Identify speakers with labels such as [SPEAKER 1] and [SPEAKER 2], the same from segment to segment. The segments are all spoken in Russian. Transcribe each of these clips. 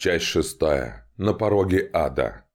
[SPEAKER 1] Часть шестая. На пороге ада.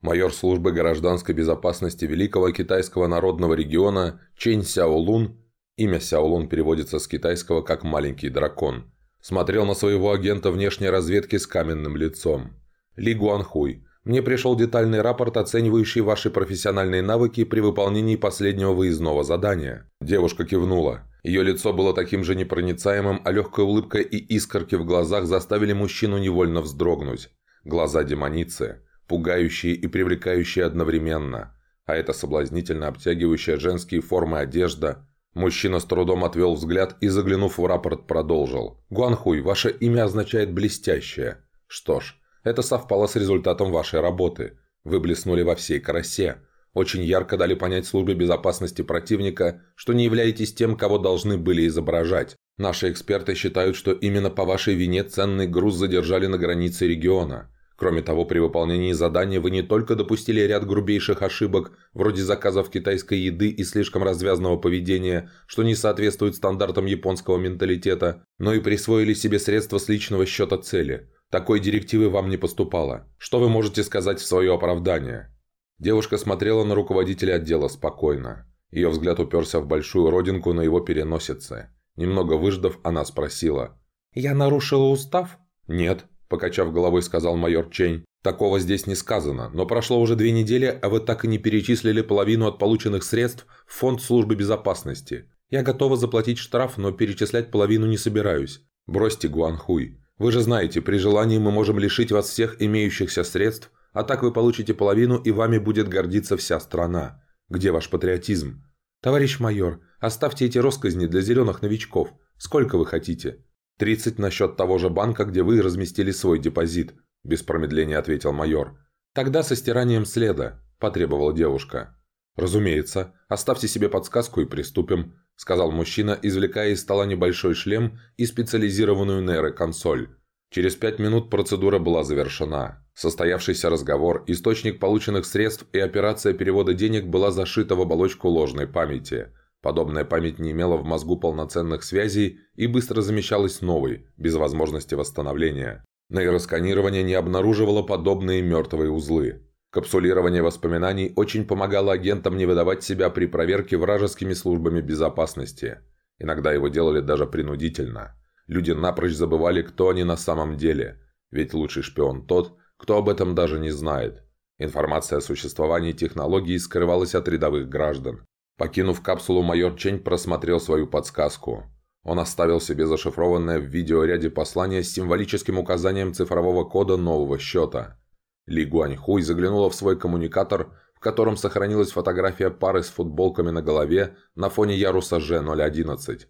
[SPEAKER 1] Майор службы гражданской безопасности Великого Китайского народного региона Чэнь Сяолун, имя Сяолун переводится с китайского как «маленький дракон», смотрел на своего агента внешней разведки с каменным лицом. Ли Гуанхуй, мне пришел детальный рапорт, оценивающий ваши профессиональные навыки при выполнении последнего выездного задания. Девушка кивнула. Ее лицо было таким же непроницаемым, а легкая улыбка и искорки в глазах заставили мужчину невольно вздрогнуть. Глаза демоницы, пугающие и привлекающие одновременно. А это соблазнительно обтягивающая женские формы одежда. Мужчина с трудом отвел взгляд и, заглянув в рапорт, продолжил. «Гуанхуй, ваше имя означает «блестящее». Что ж, это совпало с результатом вашей работы. Вы блеснули во всей красе очень ярко дали понять службе безопасности противника, что не являетесь тем, кого должны были изображать. Наши эксперты считают, что именно по вашей вине ценный груз задержали на границе региона. Кроме того, при выполнении задания вы не только допустили ряд грубейших ошибок, вроде заказов китайской еды и слишком развязного поведения, что не соответствует стандартам японского менталитета, но и присвоили себе средства с личного счета цели. Такой директивы вам не поступало. Что вы можете сказать в свое оправдание? Девушка смотрела на руководителя отдела спокойно. Ее взгляд уперся в большую родинку на его переносице. Немного выждав, она спросила. «Я нарушила устав?» «Нет», – покачав головой, сказал майор Чень. «Такого здесь не сказано, но прошло уже две недели, а вы так и не перечислили половину от полученных средств в фонд службы безопасности. Я готова заплатить штраф, но перечислять половину не собираюсь. Бросьте Гуанхуй. Вы же знаете, при желании мы можем лишить вас всех имеющихся средств – а так вы получите половину, и вами будет гордиться вся страна. Где ваш патриотизм? Товарищ майор, оставьте эти росказни для зеленых новичков. Сколько вы хотите? Тридцать на счет того же банка, где вы разместили свой депозит, без промедления ответил майор. Тогда со стиранием следа, потребовала девушка. «Разумеется. Оставьте себе подсказку и приступим», – сказал мужчина, извлекая из стола небольшой шлем и специализированную нейроконсоль. Через пять минут процедура была завершена. Состоявшийся разговор, источник полученных средств и операция перевода денег была зашита в оболочку ложной памяти. Подобная память не имела в мозгу полноценных связей и быстро замещалась новой, без возможности восстановления. Нейросканирование не обнаруживало подобные мертвые узлы. Капсулирование воспоминаний очень помогало агентам не выдавать себя при проверке вражескими службами безопасности. Иногда его делали даже принудительно. Люди напрочь забывали, кто они на самом деле. Ведь лучший шпион тот, кто об этом даже не знает. Информация о существовании технологии скрывалась от рядовых граждан. Покинув капсулу, майор Чень просмотрел свою подсказку. Он оставил себе зашифрованное в видеоряде послание с символическим указанием цифрового кода нового счета. Ли Гуаньхуй заглянула в свой коммуникатор, в котором сохранилась фотография пары с футболками на голове на фоне яруса Ж-011.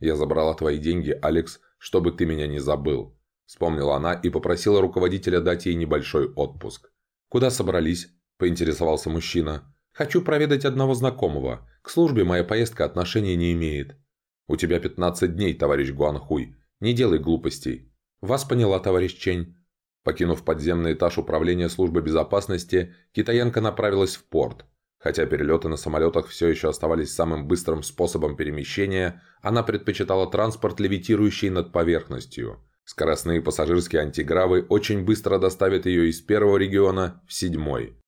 [SPEAKER 1] «Я забрала твои деньги, Алекс, чтобы ты меня не забыл. Вспомнила она и попросила руководителя дать ей небольшой отпуск. «Куда собрались?» – поинтересовался мужчина. «Хочу проведать одного знакомого. К службе моя поездка отношения не имеет». «У тебя 15 дней, товарищ Гуанхуй. Не делай глупостей». «Вас поняла, товарищ Чень». Покинув подземный этаж управления службы безопасности, китаянка направилась в порт. Хотя перелеты на самолетах все еще оставались самым быстрым способом перемещения, она предпочитала транспорт, левитирующий над поверхностью – Скоростные пассажирские антигравы очень быстро доставят ее из первого региона в седьмой.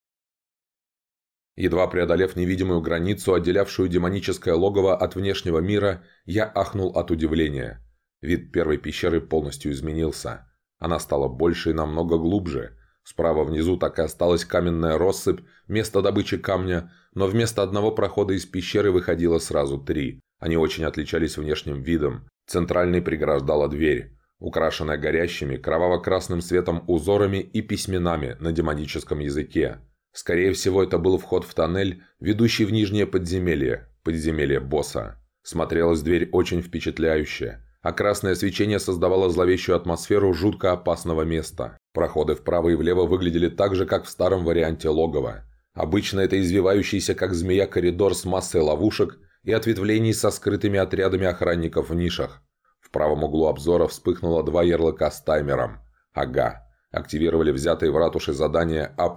[SPEAKER 1] Едва преодолев невидимую границу, отделявшую демоническое логово от внешнего мира, я ахнул от удивления. Вид первой пещеры полностью изменился. Она стала больше и намного глубже. Справа внизу так и осталась каменная россыпь, место добычи камня, но вместо одного прохода из пещеры выходило сразу три. Они очень отличались внешним видом. Центральный преграждала дверь украшенная горящими кроваво-красным светом узорами и письменами на демоническом языке. Скорее всего, это был вход в тоннель, ведущий в нижнее подземелье, подземелье босса. Смотрелась дверь очень впечатляюще, а красное свечение создавало зловещую атмосферу жутко опасного места. Проходы вправо и влево выглядели так же, как в старом варианте логова. Обычно это извивающийся, как змея, коридор с массой ловушек и ответвлений со скрытыми отрядами охранников в нишах. В правом углу обзора вспыхнуло два ярлыка с таймером. Ага. Активировали взятые в ратуше задания А+++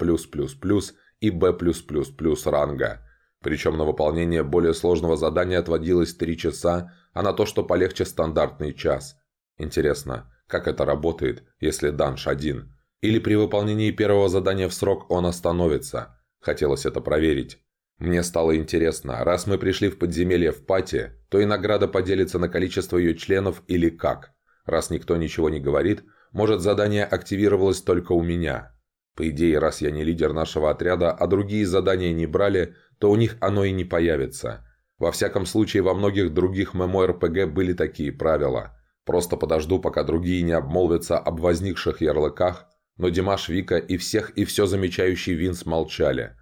[SPEAKER 1] и Б+++ ранга. Причем на выполнение более сложного задания отводилось 3 часа, а на то, что полегче стандартный час. Интересно, как это работает, если данж один? Или при выполнении первого задания в срок он остановится? Хотелось это проверить. Мне стало интересно, раз мы пришли в подземелье в Пати, то и награда поделится на количество ее членов или как. Раз никто ничего не говорит, может задание активировалось только у меня. По идее, раз я не лидер нашего отряда, а другие задания не брали, то у них оно и не появится. Во всяком случае, во многих других ММО-РПГ были такие правила. Просто подожду, пока другие не обмолвятся об возникших ярлыках, но Димаш, Вика и всех и все замечающий Винс молчали.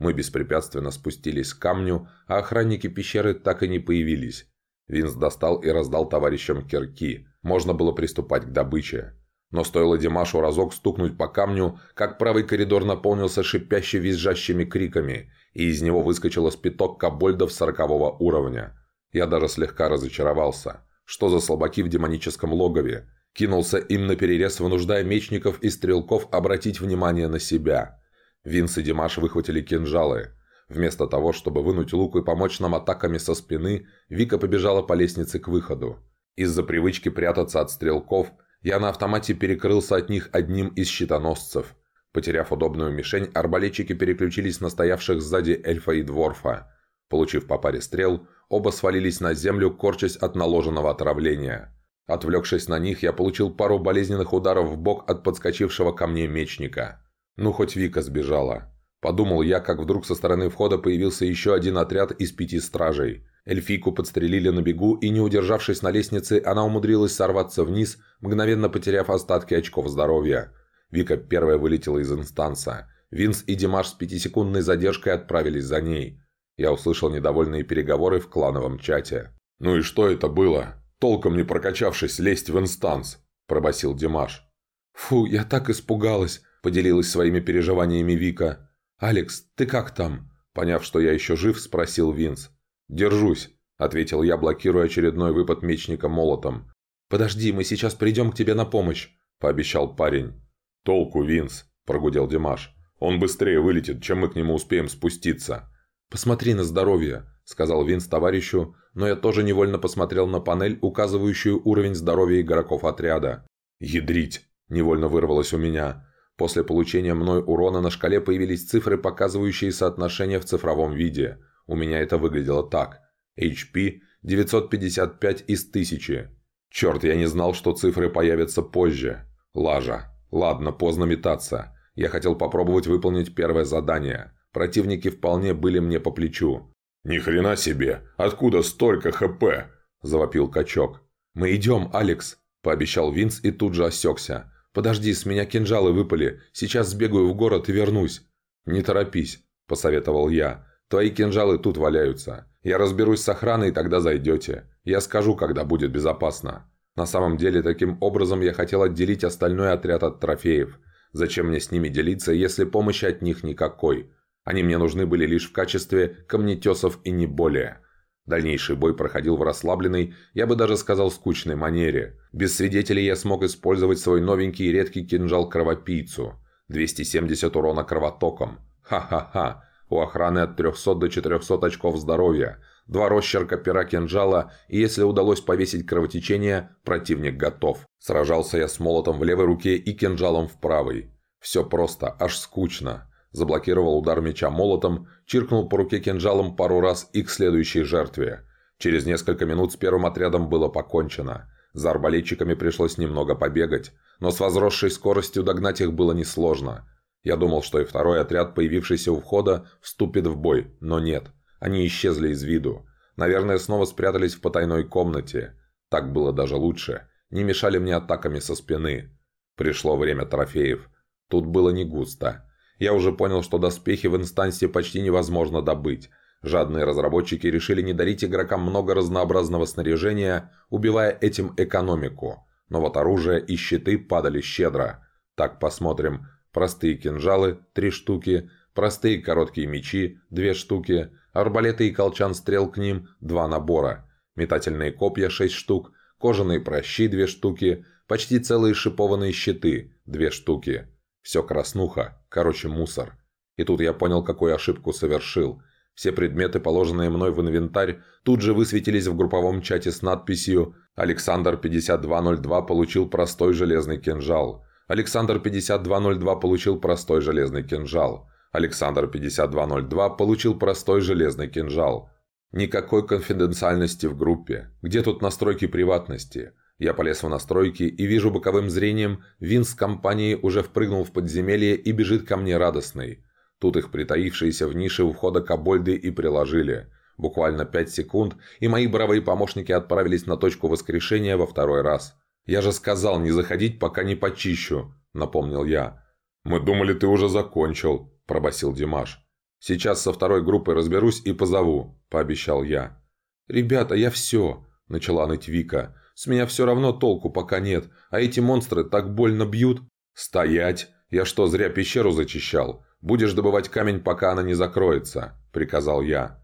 [SPEAKER 1] Мы беспрепятственно спустились к камню, а охранники пещеры так и не появились. Винс достал и раздал товарищам кирки. Можно было приступать к добыче. Но стоило Димашу разок стукнуть по камню, как правый коридор наполнился шипяще визжащими криками, и из него выскочило спиток кобольдов сорокового уровня. Я даже слегка разочаровался. Что за слабаки в демоническом логове? Кинулся им на перерез, вынуждая мечников и стрелков обратить внимание на себя. Винс и Димаш выхватили кинжалы. Вместо того, чтобы вынуть лук и помочь нам атаками со спины, Вика побежала по лестнице к выходу. Из-за привычки прятаться от стрелков – я на автомате перекрылся от них одним из щитоносцев. Потеряв удобную мишень, арбалетчики переключились на стоявших сзади эльфа и дворфа. Получив по паре стрел, оба свалились на землю, корчась от наложенного отравления. Отвлекшись на них, я получил пару болезненных ударов в бок от подскочившего ко мне мечника. Ну, хоть Вика сбежала. Подумал я, как вдруг со стороны входа появился еще один отряд из пяти стражей. Эльфийку подстрелили на бегу, и не удержавшись на лестнице, она умудрилась сорваться вниз, мгновенно потеряв остатки очков здоровья. Вика первая вылетела из инстанса. Винс и Димаш с пятисекундной задержкой отправились за ней. Я услышал недовольные переговоры в клановом чате. «Ну и что это было? Толком не прокачавшись, лезть в инстанс!» – пробасил Димаш. «Фу, я так испугалась!» – поделилась своими переживаниями Вика. «Алекс, ты как там?» Поняв, что я еще жив, спросил Винс. «Держусь», – ответил я, блокируя очередной выпад мечника молотом. «Подожди, мы сейчас придем к тебе на помощь», – пообещал парень. «Толку, Винс», – прогудел Димаш. «Он быстрее вылетит, чем мы к нему успеем спуститься». «Посмотри на здоровье», – сказал Винс товарищу, но я тоже невольно посмотрел на панель, указывающую уровень здоровья игроков отряда. «Ядрить!» – невольно вырвалось у меня. После получения мной урона на шкале появились цифры, показывающие соотношение в цифровом виде – у меня это выглядело так. HP 955 из 1000. Черт, я не знал, что цифры появятся позже. Лажа. Ладно, поздно метаться. Я хотел попробовать выполнить первое задание. Противники вполне были мне по плечу. «Ни хрена себе! Откуда столько ХП?» – завопил качок. «Мы идем, Алекс!» – пообещал Винс и тут же осекся. «Подожди, с меня кинжалы выпали. Сейчас сбегаю в город и вернусь». «Не торопись», – посоветовал я. Твои кинжалы тут валяются. Я разберусь с охраной, тогда зайдете. Я скажу, когда будет безопасно. На самом деле, таким образом я хотел отделить остальной отряд от трофеев. Зачем мне с ними делиться, если помощи от них никакой? Они мне нужны были лишь в качестве камнетесов и не более. Дальнейший бой проходил в расслабленной, я бы даже сказал скучной манере. Без свидетелей я смог использовать свой новенький и редкий кинжал-кровопийцу. 270 урона кровотоком. Ха-ха-ха. У охраны от 300 до 400 очков здоровья, два росчерка пера кинжала, и если удалось повесить кровотечение, противник готов. Сражался я с молотом в левой руке и кинжалом в правой. Все просто, аж скучно. Заблокировал удар меча молотом, чиркнул по руке кинжалом пару раз и к следующей жертве. Через несколько минут с первым отрядом было покончено. За арбалетчиками пришлось немного побегать, но с возросшей скоростью догнать их было несложно. Я думал, что и второй отряд, появившийся у входа, вступит в бой, но нет. Они исчезли из виду. Наверное, снова спрятались в потайной комнате. Так было даже лучше. Не мешали мне атаками со спины. Пришло время трофеев. Тут было не густо. Я уже понял, что доспехи в инстансе почти невозможно добыть. Жадные разработчики решили не дарить игрокам много разнообразного снаряжения, убивая этим экономику. Но вот оружие и щиты падали щедро. Так посмотрим, Простые кинжалы – три штуки, простые короткие мечи – две штуки, арбалеты и колчан-стрел к ним – два набора, метательные копья – шесть штук, кожаные прощи – две штуки, почти целые шипованные щиты – две штуки. Все краснуха, короче мусор. И тут я понял, какую ошибку совершил. Все предметы, положенные мной в инвентарь, тут же высветились в групповом чате с надписью «Александр 5202 получил простой железный кинжал». Александр 5202 получил простой железный кинжал. Александр 5202 получил простой железный кинжал. Никакой конфиденциальности в группе. Где тут настройки приватности? Я полез в настройки и вижу боковым зрением, Винс компании уже впрыгнул в подземелье и бежит ко мне радостный. Тут их притаившиеся в нише у входа кобольды и приложили. Буквально пять секунд, и мои бравые помощники отправились на точку воскрешения во второй раз. «Я же сказал не заходить, пока не почищу», — напомнил я. «Мы думали, ты уже закончил», — пробасил Димаш. «Сейчас со второй группой разберусь и позову», – пообещал я. «Ребята, я все», – начала ныть Вика. «С меня все равно толку пока нет, а эти монстры так больно бьют». «Стоять! Я что, зря пещеру зачищал? Будешь добывать камень, пока она не закроется», – приказал я.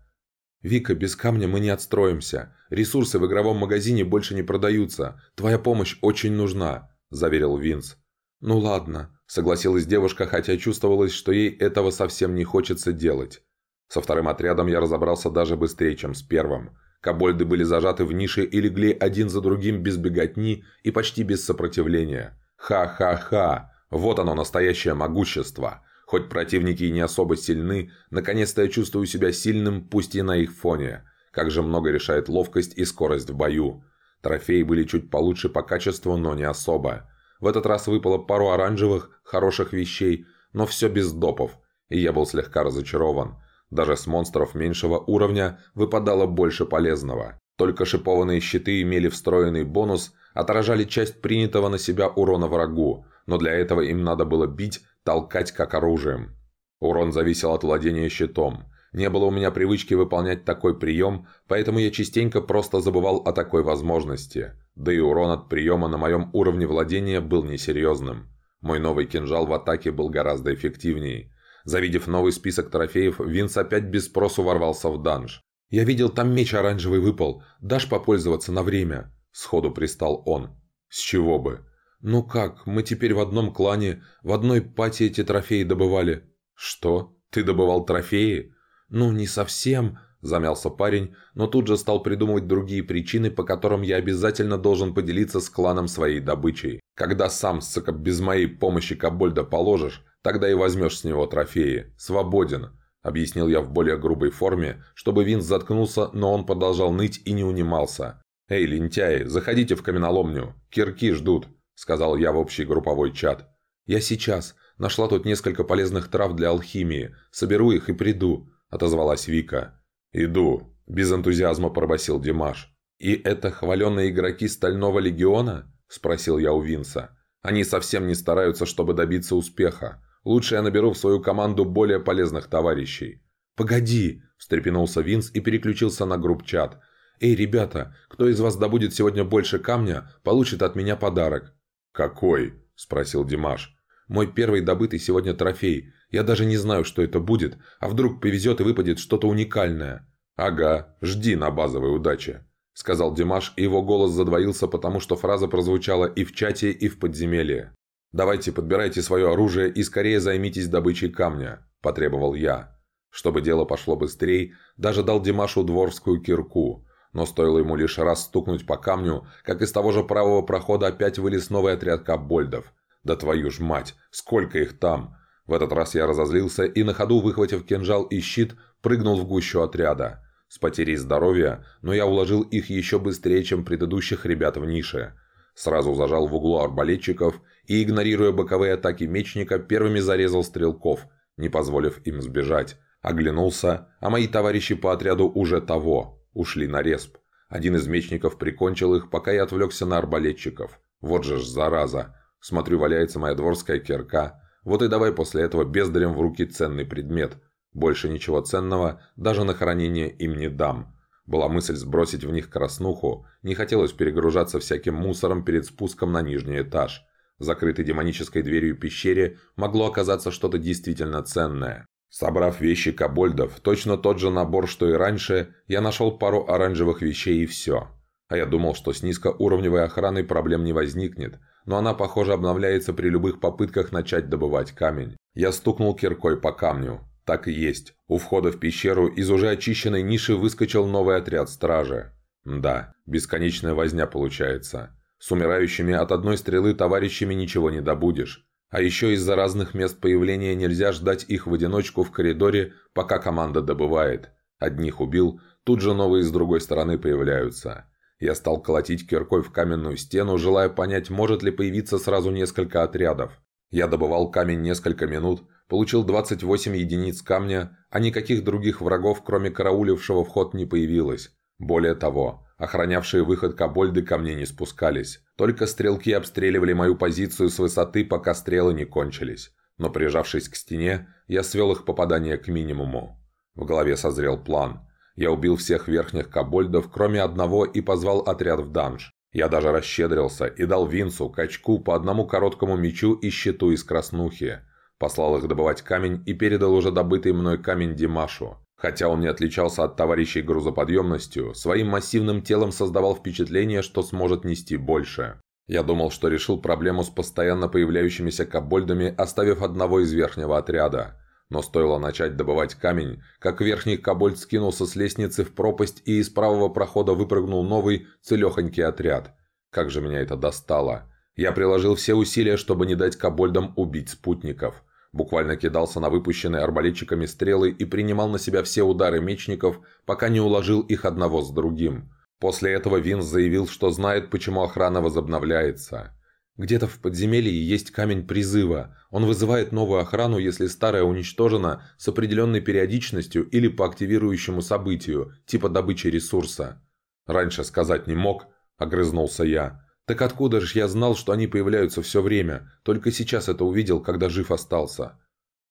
[SPEAKER 1] «Вика, без камня мы не отстроимся. Ресурсы в игровом магазине больше не продаются. Твоя помощь очень нужна», – заверил Винс. «Ну ладно», – согласилась девушка, хотя чувствовалось, что ей этого совсем не хочется делать. Со вторым отрядом я разобрался даже быстрее, чем с первым. Кобольды были зажаты в нише и легли один за другим без беготни и почти без сопротивления. Ха-ха-ха! Вот оно, настоящее могущество. Хоть противники и не особо сильны, наконец-то я чувствую себя сильным, пусть и на их фоне. Как же много решает ловкость и скорость в бою. Трофеи были чуть получше по качеству, но не особо. В этот раз выпало пару оранжевых, хороших вещей, но все без допов, и я был слегка разочарован. Даже с монстров меньшего уровня выпадало больше полезного. Только шипованные щиты имели встроенный бонус, отражали часть принятого на себя урона врагу, но для этого им надо было бить, толкать как оружием. Урон зависел от владения щитом. Не было у меня привычки выполнять такой прием, поэтому я частенько просто забывал о такой возможности. Да и урон от приема на моем уровне владения был несерьезным. Мой новый кинжал в атаке был гораздо эффективнее. Завидев новый список трофеев, Винс опять без спросу ворвался в данж. «Я видел, там меч оранжевый выпал. Дашь попользоваться на время?» Сходу пристал он. «С чего бы?» «Ну как, мы теперь в одном клане, в одной пати эти трофеи добывали». «Что? Ты добывал трофеи?» «Ну, не совсем», – замялся парень, но тут же стал придумывать другие причины, по которым я обязательно должен поделиться с кланом своей добычей. Когда сам, сука, без моей помощи Кобольда положишь, тогда и возьмешь с него трофеи. Свободен», – объяснил я в более грубой форме, чтобы Винс заткнулся, но он продолжал ныть и не унимался. «Эй, лентяи, заходите в каменоломню. Кирки ждут», – сказал я в общий групповой чат. «Я сейчас. Нашла тут несколько полезных трав для алхимии. Соберу их и приду», – отозвалась Вика. «Иду», – без энтузиазма пробасил Димаш. «И это хваленные игроки Стального Легиона?» – спросил я у Винса. «Они совсем не стараются, чтобы добиться успеха. Лучше я наберу в свою команду более полезных товарищей». «Погоди!» – встрепенулся Винс и переключился на групп-чат. «Эй, ребята, кто из вас добудет сегодня больше камня, получит от меня подарок». «Какой?» – спросил Димаш. Мой первый добытый сегодня трофей. Я даже не знаю, что это будет, а вдруг повезет и выпадет что-то уникальное». «Ага, жди на базовой удаче», — сказал Димаш, и его голос задвоился, потому что фраза прозвучала и в чате, и в подземелье. «Давайте, подбирайте свое оружие и скорее займитесь добычей камня», – потребовал я. Чтобы дело пошло быстрее, даже дал Димашу дворскую кирку. Но стоило ему лишь раз стукнуть по камню, как из того же правого прохода опять вылез новый отряд капбольдов. Да твою ж мать, сколько их там! В этот раз я разозлился и на ходу, выхватив кинжал и щит, прыгнул в гущу отряда. С потерей здоровья, но я уложил их еще быстрее, чем предыдущих ребят в нише. Сразу зажал в углу арбалетчиков и, игнорируя боковые атаки мечника, первыми зарезал стрелков, не позволив им сбежать. Оглянулся, а мои товарищи по отряду уже того, ушли на респ. Один из мечников прикончил их, пока я отвлекся на арбалетчиков. Вот же ж зараза. Смотрю, валяется моя дворская кирка. Вот и давай после этого бездарем в руки ценный предмет. Больше ничего ценного даже на хранение им не дам. Была мысль сбросить в них краснуху, не хотелось перегружаться всяким мусором перед спуском на нижний этаж. Закрытой демонической дверью пещере могло оказаться что-то действительно ценное. Собрав вещи кобольдов, точно тот же набор, что и раньше, я нашел пару оранжевых вещей и все. А я думал, что с низкоуровневой охраной проблем не возникнет, но она, похоже, обновляется при любых попытках начать добывать камень. Я стукнул киркой по камню. Так и есть. У входа в пещеру из уже очищенной ниши выскочил новый отряд стражи. Да, бесконечная возня получается. С умирающими от одной стрелы товарищами ничего не добудешь. А еще из-за разных мест появления нельзя ждать их в одиночку в коридоре, пока команда добывает. Одних убил, тут же новые с другой стороны появляются. Я стал колотить киркой в каменную стену, желая понять, может ли появиться сразу несколько отрядов. Я добывал камень несколько минут, получил 28 единиц камня, а никаких других врагов, кроме караулившего вход, не появилось. Более того, охранявшие выход кобольды ко мне не спускались. Только стрелки обстреливали мою позицию с высоты, пока стрелы не кончились. Но прижавшись к стене, я свел их попадание к минимуму. В голове созрел план. Я убил всех верхних кобольдов, кроме одного, и позвал отряд в данж. Я даже расщедрился и дал Винсу, Качку по одному короткому мечу и щиту из краснухи. Послал их добывать камень и передал уже добытый мной камень Димашу. Хотя он не отличался от товарищей грузоподъемностью, своим массивным телом создавал впечатление, что сможет нести больше. Я думал, что решил проблему с постоянно появляющимися кобольдами, оставив одного из верхнего отряда. Но стоило начать добывать камень, как верхний кобольд скинулся с лестницы в пропасть и из правого прохода выпрыгнул новый, целехонький отряд. Как же меня это достало. Я приложил все усилия, чтобы не дать кобольдам убить спутников. Буквально кидался на выпущенные арбалетчиками стрелы и принимал на себя все удары мечников, пока не уложил их одного с другим. После этого Винс заявил, что знает, почему охрана возобновляется. Где-то в подземелье есть камень призыва. Он вызывает новую охрану, если старая уничтожена с определенной периодичностью или по активирующему событию, типа добычи ресурса. «Раньше сказать не мог», – огрызнулся я. Так откуда же я знал, что они появляются все время? Только сейчас это увидел, когда жив остался.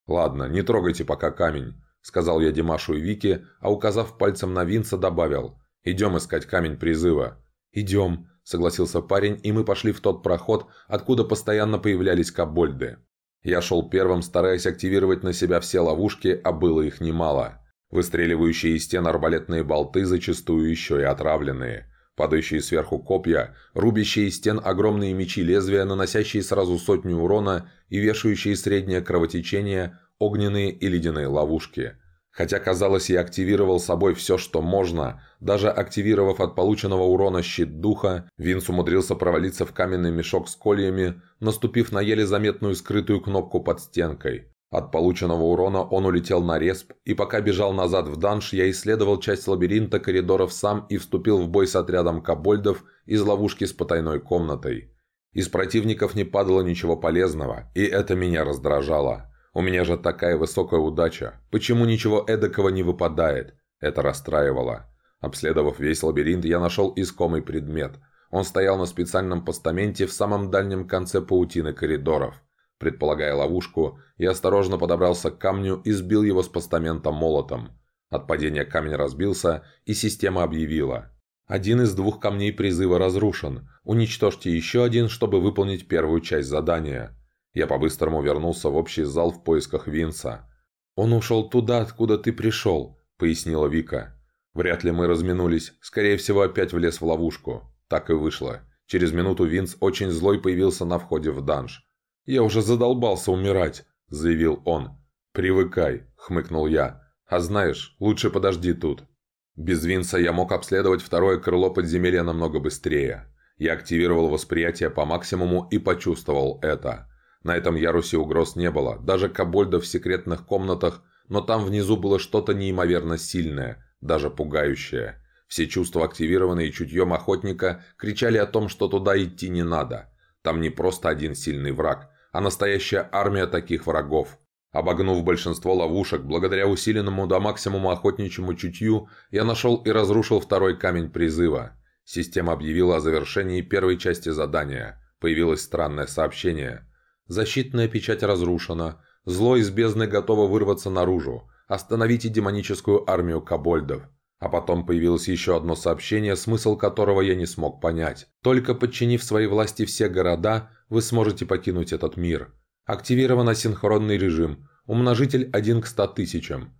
[SPEAKER 1] «Ладно, не трогайте пока камень», – сказал я Димашу и Вике, а указав пальцем на Винца, добавил. «Идем искать камень призыва». «Идем», – согласился парень, и мы пошли в тот проход, откуда постоянно появлялись кобольды. Я шел первым, стараясь активировать на себя все ловушки, а было их немало. Выстреливающие из стен арбалетные болты зачастую еще и отравленные – Падающие сверху копья, рубящие из стен огромные мечи лезвия, наносящие сразу сотню урона и вешающие среднее кровотечение, огненные и ледяные ловушки. Хотя, казалось, я активировал собой все, что можно, даже активировав от полученного урона щит духа, Винс умудрился провалиться в каменный мешок с кольями, наступив на еле заметную скрытую кнопку под стенкой. От полученного урона он улетел на респ, и пока бежал назад в данж, я исследовал часть лабиринта коридоров сам и вступил в бой с отрядом кобольдов из ловушки с потайной комнатой. Из противников не падало ничего полезного, и это меня раздражало. У меня же такая высокая удача. Почему ничего эдакого не выпадает? Это расстраивало. Обследовав весь лабиринт, я нашел искомый предмет. Он стоял на специальном постаменте в самом дальнем конце паутины коридоров. Предполагая ловушку, я осторожно подобрался к камню и сбил его с постамента молотом. От падения камень разбился, и система объявила. Один из двух камней призыва разрушен. Уничтожьте еще один, чтобы выполнить первую часть задания. Я по-быстрому вернулся в общий зал в поисках Винса. «Он ушел туда, откуда ты пришел», — пояснила Вика. «Вряд ли мы разминулись. Скорее всего, опять влез в ловушку». Так и вышло. Через минуту Винс очень злой появился на входе в данж. «Я уже задолбался умирать», – заявил он. «Привыкай», – хмыкнул я. «А знаешь, лучше подожди тут». Без Винса я мог обследовать второе крыло подземелья намного быстрее. Я активировал восприятие по максимуму и почувствовал это. На этом ярусе угроз не было, даже кобольдов в секретных комнатах, но там внизу было что-то неимоверно сильное, даже пугающее. Все чувства, активированные чутьем охотника, кричали о том, что туда идти не надо. Там не просто один сильный враг, а настоящая армия таких врагов. Обогнув большинство ловушек, благодаря усиленному до максимума охотничьему чутью, я нашел и разрушил второй камень призыва. Система объявила о завершении первой части задания. Появилось странное сообщение. Защитная печать разрушена. Зло из бездны готово вырваться наружу. Остановите демоническую армию кобольдов. А потом появилось еще одно сообщение, смысл которого я не смог понять. Только подчинив своей власти все города, вы сможете покинуть этот мир. Активирован асинхронный режим. Умножитель 1 к 100 тысячам.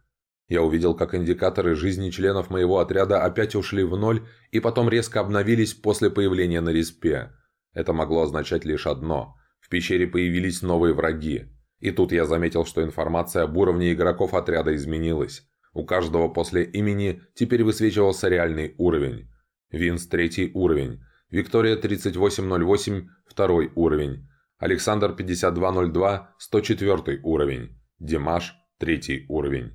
[SPEAKER 1] Я увидел, как индикаторы жизни членов моего отряда опять ушли в ноль и потом резко обновились после появления на респе. Это могло означать лишь одно. В пещере появились новые враги. И тут я заметил, что информация об уровне игроков отряда изменилась. У каждого после имени теперь высвечивался реальный уровень. Винс – третий уровень. Виктория 3808 – второй уровень. Александр 5202 – 104 уровень. Димаш – третий уровень.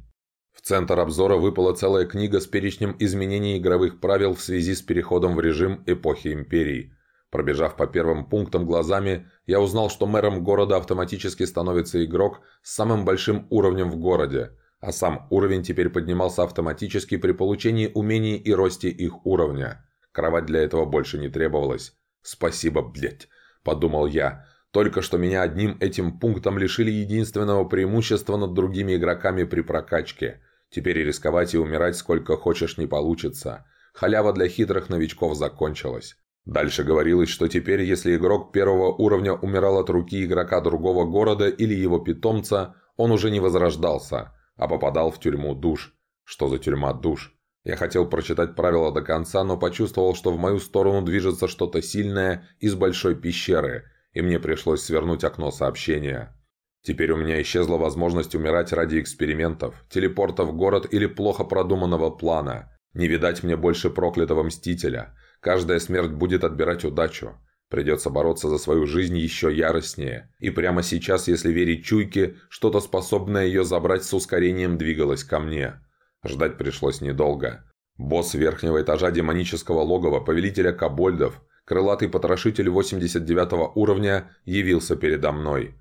[SPEAKER 1] В центр обзора выпала целая книга с перечнем изменений игровых правил в связи с переходом в режим эпохи Империи. Пробежав по первым пунктам глазами, я узнал, что мэром города автоматически становится игрок с самым большим уровнем в городе, а сам уровень теперь поднимался автоматически при получении умений и росте их уровня. Кровать для этого больше не требовалась. «Спасибо, блядь», – подумал я. «Только что меня одним этим пунктом лишили единственного преимущества над другими игроками при прокачке. Теперь рисковать и умирать сколько хочешь не получится. Халява для хитрых новичков закончилась». Дальше говорилось, что теперь, если игрок первого уровня умирал от руки игрока другого города или его питомца, он уже не возрождался, а попадал в тюрьму душ. Что за тюрьма душ? Я хотел прочитать правила до конца, но почувствовал, что в мою сторону движется что-то сильное из большой пещеры, и мне пришлось свернуть окно сообщения. Теперь у меня исчезла возможность умирать ради экспериментов, телепорта в город или плохо продуманного плана. Не видать мне больше проклятого Мстителя. Каждая смерть будет отбирать удачу. Придется бороться за свою жизнь еще яростнее. И прямо сейчас, если верить чуйке, что-то способное ее забрать с ускорением двигалось ко мне. Ждать пришлось недолго. Босс верхнего этажа демонического логова, повелителя кобольдов, крылатый потрошитель 89 уровня, явился передо мной.